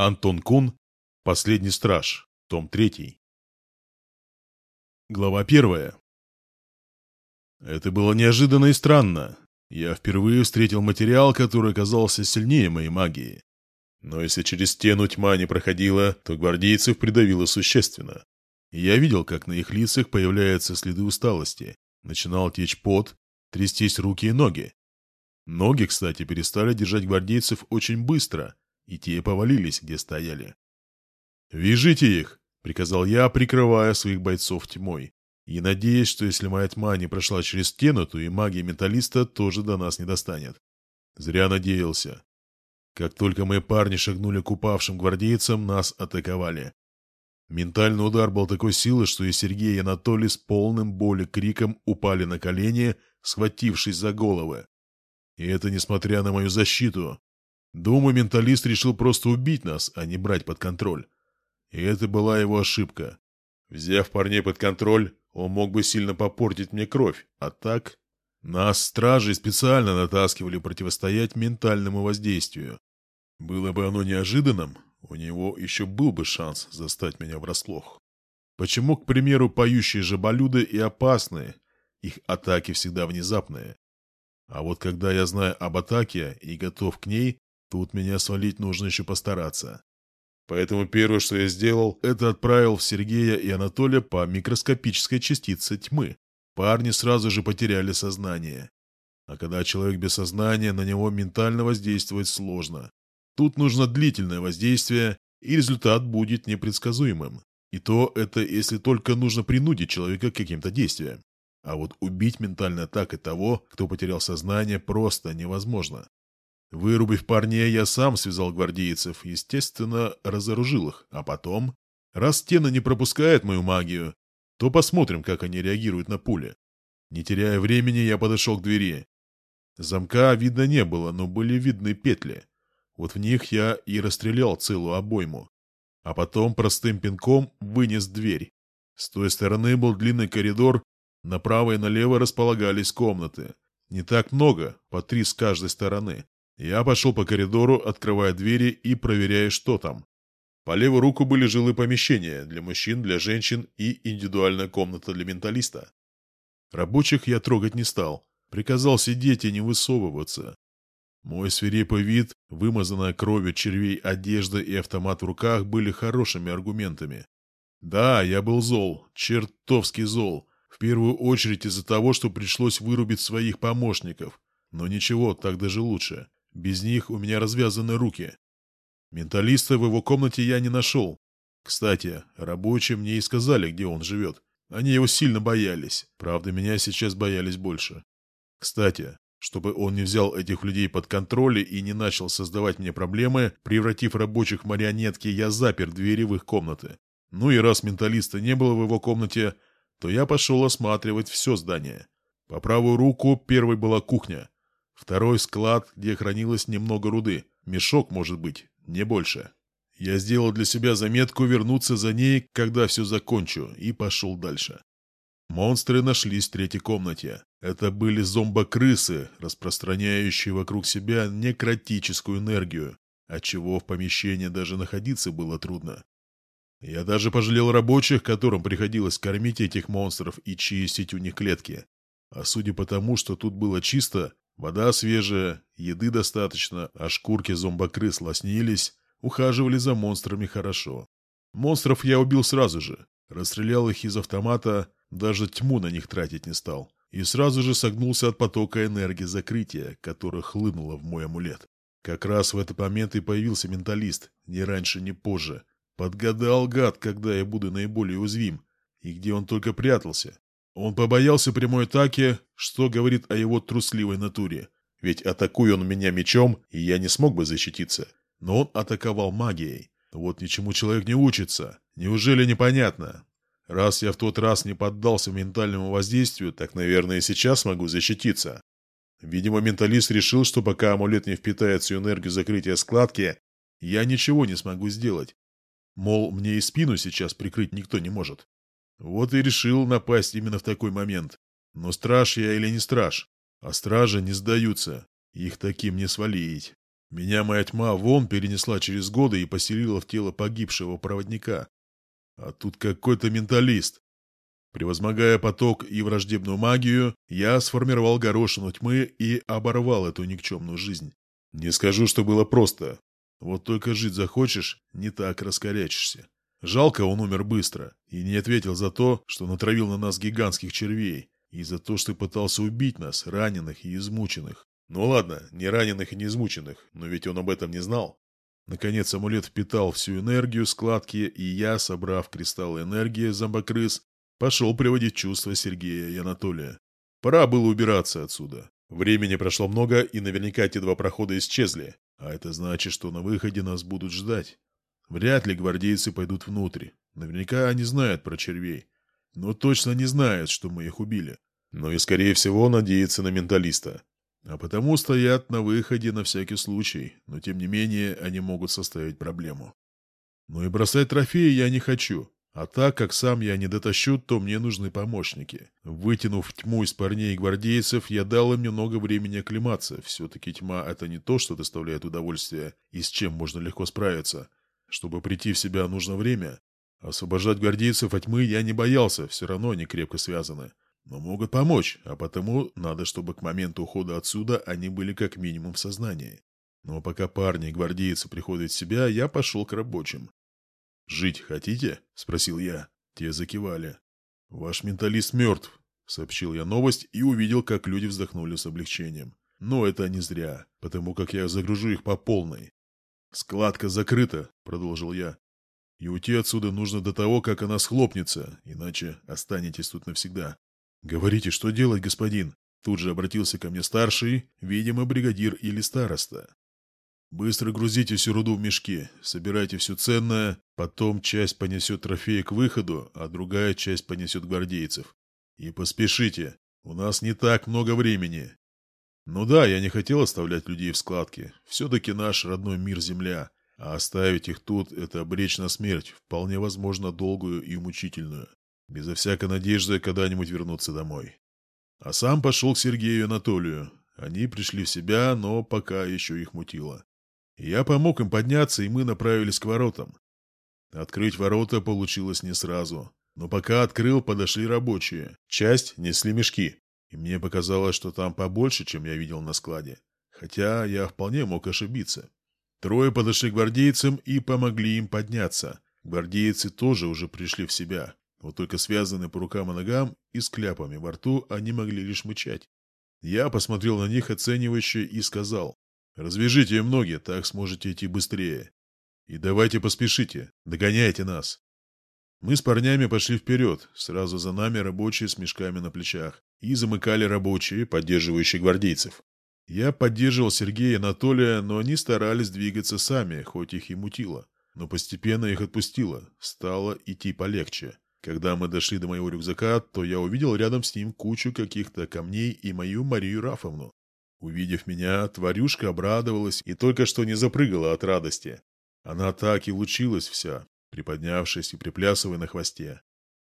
Антон Кун. Последний страж. Том 3. Глава 1. Это было неожиданно и странно. Я впервые встретил материал, который оказался сильнее моей магии. Но если через стену тьма не проходила, то гвардейцев придавило существенно. я видел, как на их лицах появляются следы усталости. Начинал течь пот, трястись руки и ноги. Ноги, кстати, перестали держать гвардейцев очень быстро – и те повалились, где стояли. «Вяжите их!» — приказал я, прикрывая своих бойцов тьмой. И надеясь, что если моя тьма не прошла через стену, то и магия менталиста тоже до нас не достанет. Зря надеялся. Как только мои парни шагнули к упавшим гвардейцам, нас атаковали. Ментальный удар был такой силы, что и Сергей и Анатолий с полным боли криком упали на колени, схватившись за головы. И это несмотря на мою защиту. Думаю, менталист решил просто убить нас, а не брать под контроль. И это была его ошибка. Взяв парней под контроль, он мог бы сильно попортить мне кровь, а так... Нас, стражи, специально натаскивали противостоять ментальному воздействию. Было бы оно неожиданным, у него еще был бы шанс застать меня врасплох. Почему, к примеру, поющие жаболюды и опасные? Их атаки всегда внезапные. А вот когда я знаю об атаке и готов к ней, Тут меня свалить нужно еще постараться. Поэтому первое, что я сделал, это отправил в Сергея и Анатолия по микроскопической частице тьмы. Парни сразу же потеряли сознание. А когда человек без сознания, на него ментально воздействовать сложно. Тут нужно длительное воздействие, и результат будет непредсказуемым. И то это если только нужно принудить человека к каким-то действиям. А вот убить ментальной атакой того, кто потерял сознание, просто невозможно. Вырубив парней, я сам связал гвардейцев, естественно, разоружил их. А потом, раз стены не пропускают мою магию, то посмотрим, как они реагируют на пули. Не теряя времени, я подошел к двери. Замка видно не было, но были видны петли. Вот в них я и расстрелял целую обойму. А потом простым пинком вынес дверь. С той стороны был длинный коридор, направо и налево располагались комнаты. Не так много, по три с каждой стороны. Я пошел по коридору, открывая двери и проверяя, что там. По левую руку были жилые помещения для мужчин, для женщин и индивидуальная комната для менталиста. Рабочих я трогать не стал. Приказал сидеть и не высовываться. Мой свирепый вид, вымазанная кровью червей одежда и автомат в руках были хорошими аргументами. Да, я был зол, чертовски зол. В первую очередь из-за того, что пришлось вырубить своих помощников. Но ничего, так даже лучше. Без них у меня развязаны руки. Менталиста в его комнате я не нашел. Кстати, рабочие мне и сказали, где он живет. Они его сильно боялись. Правда, меня сейчас боялись больше. Кстати, чтобы он не взял этих людей под контроль и не начал создавать мне проблемы, превратив рабочих в марионетки, я запер двери в их комнаты. Ну и раз менталиста не было в его комнате, то я пошел осматривать все здание. По правую руку первой была кухня. Второй склад, где хранилось немного руды. Мешок, может быть, не больше. Я сделал для себя заметку вернуться за ней, когда все закончу, и пошел дальше. Монстры нашлись в третьей комнате. Это были зомбокрысы, распространяющие вокруг себя некротическую энергию, отчего в помещении даже находиться было трудно. Я даже пожалел рабочих, которым приходилось кормить этих монстров и чистить у них клетки. А судя по тому, что тут было чисто, Вода свежая, еды достаточно, а шкурки зомбокрыс лоснились, ухаживали за монстрами хорошо. Монстров я убил сразу же, расстрелял их из автомата, даже тьму на них тратить не стал. И сразу же согнулся от потока энергии закрытия, которая хлынула в мой амулет. Как раз в этот момент и появился менталист, ни раньше, ни позже. Подгадал гад, когда я буду наиболее уязвим, и где он только прятался. Он побоялся прямой атаки, что говорит о его трусливой натуре. Ведь атакуя он меня мечом, я не смог бы защититься. Но он атаковал магией. Вот ничему человек не учится. Неужели непонятно? Раз я в тот раз не поддался ментальному воздействию, так, наверное, и сейчас могу защититься. Видимо, менталист решил, что пока амулет не впитает всю энергию закрытия складки, я ничего не смогу сделать. Мол, мне и спину сейчас прикрыть никто не может. Вот и решил напасть именно в такой момент. Но страж я или не страж? А стражи не сдаются. Их таким не свалить. Меня моя тьма вон перенесла через годы и поселила в тело погибшего проводника. А тут какой-то менталист. Превозмогая поток и враждебную магию, я сформировал горошину тьмы и оборвал эту никчемную жизнь. Не скажу, что было просто. Вот только жить захочешь, не так раскорячишься. Жалко, он умер быстро и не ответил за то, что натравил на нас гигантских червей, и за то, что пытался убить нас, раненых и измученных. Ну ладно, не раненых и не измученных, но ведь он об этом не знал. Наконец амулет впитал всю энергию складки, и я, собрав кристаллы энергии зомбокрыс, пошел приводить чувства Сергея и Анатолия. Пора было убираться отсюда. Времени прошло много, и наверняка эти два прохода исчезли, а это значит, что на выходе нас будут ждать. Вряд ли гвардейцы пойдут внутрь. Наверняка они знают про червей. Но точно не знают, что мы их убили. Но и, скорее всего, надеются на менталиста. А потому стоят на выходе на всякий случай, но тем не менее они могут составить проблему. Но и бросать трофеи я не хочу. А так как сам я не дотащу, то мне нужны помощники. Вытянув тьму из парней и гвардейцев, я дал им немного времени оклематься. Все-таки тьма — это не то, что доставляет удовольствие и с чем можно легко справиться. Чтобы прийти в себя, нужно время. Освобождать гвардейцев от тьмы я не боялся, все равно они крепко связаны. Но могут помочь, а потому надо, чтобы к моменту ухода отсюда они были как минимум в сознании. Но пока парни и гвардейцы приходят в себя, я пошел к рабочим. «Жить хотите?» — спросил я. Те закивали. «Ваш менталист мертв», — сообщил я новость и увидел, как люди вздохнули с облегчением. Но это не зря, потому как я загружу их по полной. «Складка закрыта», — продолжил я. «И уйти отсюда нужно до того, как она схлопнется, иначе останетесь тут навсегда». «Говорите, что делать, господин?» Тут же обратился ко мне старший, видимо, бригадир или староста. «Быстро грузите всю руду в мешки, собирайте все ценное, потом часть понесет трофеи к выходу, а другая часть понесет гвардейцев. И поспешите, у нас не так много времени, ну да, я не хотел оставлять людей в складке. Все-таки наш родной мир Земля. А оставить их тут — это обречь на смерть, вполне возможно, долгую и мучительную. Безо всякой надежды когда-нибудь вернуться домой. А сам пошел к Сергею и Анатолию. Они пришли в себя, но пока еще их мутило. Я помог им подняться, и мы направились к воротам. Открыть ворота получилось не сразу. Но пока открыл, подошли рабочие. Часть несли мешки. И мне показалось, что там побольше, чем я видел на складе. Хотя я вполне мог ошибиться. Трое подошли к гвардейцам и помогли им подняться. Гвардейцы тоже уже пришли в себя. Вот только связанные по рукам и ногам и с кляпами во рту они могли лишь мычать. Я посмотрел на них оценивающе и сказал, «Развяжите им ноги, так сможете идти быстрее. И давайте поспешите, догоняйте нас». Мы с парнями пошли вперед, сразу за нами рабочие с мешками на плечах и замыкали рабочие, поддерживающие гвардейцев. Я поддерживал Сергея и Анатолия, но они старались двигаться сами, хоть их и мутило. Но постепенно их отпустило, стало идти полегче. Когда мы дошли до моего рюкзака, то я увидел рядом с ним кучу каких-то камней и мою Марию Рафовну. Увидев меня, тварюшка обрадовалась и только что не запрыгала от радости. Она так и лучилась вся, приподнявшись и приплясывая на хвосте.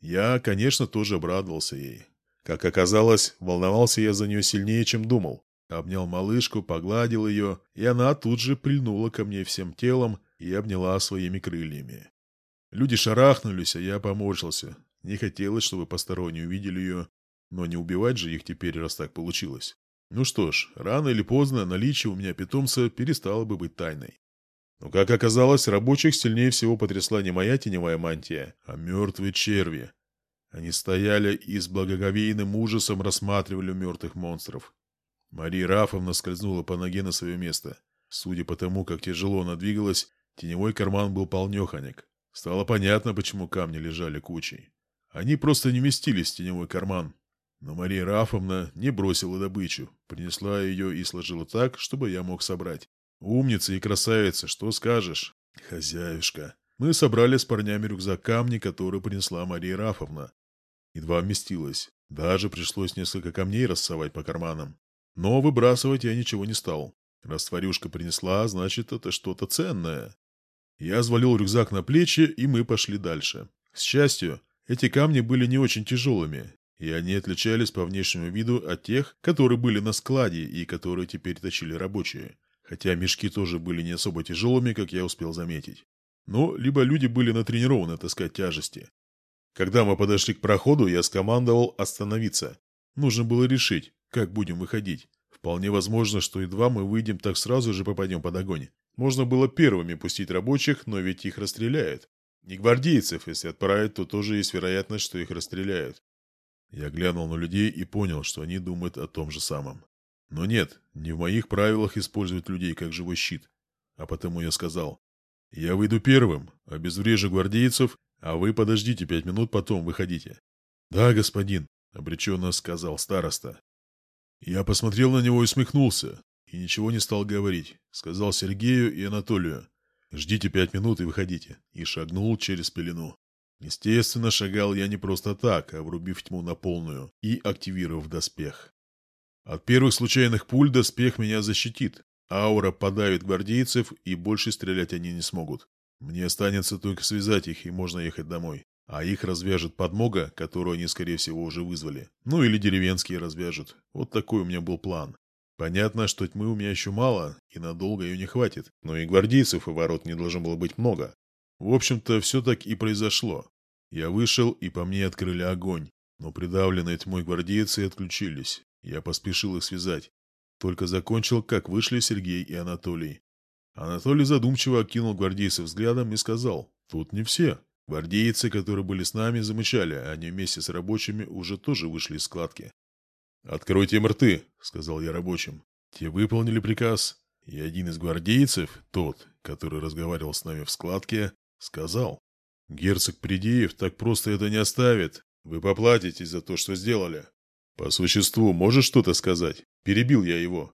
Я, конечно, тоже обрадовался ей. Как оказалось, волновался я за нее сильнее, чем думал. Обнял малышку, погладил ее, и она тут же прильнула ко мне всем телом и обняла своими крыльями. Люди шарахнулись, а я поморщился. Не хотелось, чтобы посторонние увидели ее, но не убивать же их теперь, раз так получилось. Ну что ж, рано или поздно наличие у меня питомца перестало бы быть тайной. Но, как оказалось, рабочих сильнее всего потрясла не моя теневая мантия, а мертвые черви, они стояли и с благоговейным ужасом рассматривали мертвых монстров. Мария Рафовна скользнула по ноге на свое место. Судя по тому, как тяжело она двигалась, теневой карман был полнеханек. Стало понятно, почему камни лежали кучей. Они просто не вместились в теневой карман. Но Мария Рафовна не бросила добычу, принесла ее и сложила так, чтобы я мог собрать. Умница и красавица, что скажешь? Хозяюшка. Мы собрали с парнями рюкзак камни, который принесла Мария Рафовна едва вместилось. Даже пришлось несколько камней рассовать по карманам. Но выбрасывать я ничего не стал. Раз тварюшка принесла, значит, это что-то ценное. Я взвалил рюкзак на плечи, и мы пошли дальше. К счастью, эти камни были не очень тяжелыми, и они отличались по внешнему виду от тех, которые были на складе и которые теперь точили рабочие. хотя мешки тоже были не особо тяжелыми, как я успел заметить. Но либо люди были натренированы таскать тяжести. Когда мы подошли к проходу, я скомандовал остановиться. Нужно было решить, как будем выходить. Вполне возможно, что едва мы выйдем, так сразу же попадем под огонь. Можно было первыми пустить рабочих, но ведь их расстреляют. Не гвардейцев, если отправить, то тоже есть вероятность, что их расстреляют. Я глянул на людей и понял, что они думают о том же самом. Но нет, не в моих правилах использовать людей как живой щит. А потому я сказал, я выйду первым, обезврежу гвардейцев, а вы подождите пять минут, потом выходите. Да, господин, обреченно сказал староста. Я посмотрел на него и усмехнулся, и ничего не стал говорить. Сказал Сергею и Анатолию. «Ждите пять минут и выходите», и шагнул через пелену. Естественно, шагал я не просто так, а врубив тьму на полную и активировав доспех. От первых случайных пуль доспех меня защитит. Аура подавит гвардейцев, и больше стрелять они не смогут. Мне останется только связать их, и можно ехать домой. А их развяжет подмога, которую они, скорее всего, уже вызвали. Ну или деревенские развяжут. Вот такой у меня был план. Понятно, что тьмы у меня еще мало, и надолго ее не хватит. Но и гвардейцев и ворот не должно было быть много. В общем-то, все так и произошло. Я вышел, и по мне открыли огонь. Но придавленные тьмой гвардейцы отключились. Я поспешил их связать. Только закончил, как вышли Сергей и Анатолий. Анатолий задумчиво окинул гвардейцев взглядом и сказал, «Тут не все. Гвардейцы, которые были с нами, замычали, а они вместе с рабочими уже тоже вышли из складки. «Откройте им рты», — сказал я рабочим. Те выполнили приказ, и один из гвардейцев, тот, который разговаривал с нами в складке, сказал, «Герцог Придеев так просто это не оставит. Вы поплатитесь за то, что сделали». «По существу можешь что-то сказать?» Перебил я его.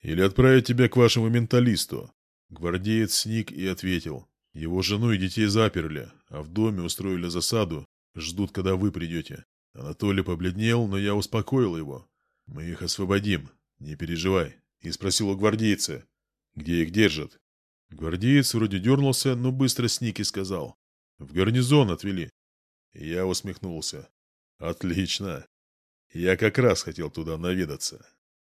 «Или отправить тебя к вашему менталисту?» Гвардеец сник и ответил. «Его жену и детей заперли, а в доме устроили засаду. Ждут, когда вы придете. Анатолий побледнел, но я успокоил его. «Мы их освободим, не переживай», и спросил у гвардейца, где их держат. Гвардеец вроде дернулся, но быстро сник и сказал. «В гарнизон отвели». Я усмехнулся. «Отлично. Я как раз хотел туда наведаться».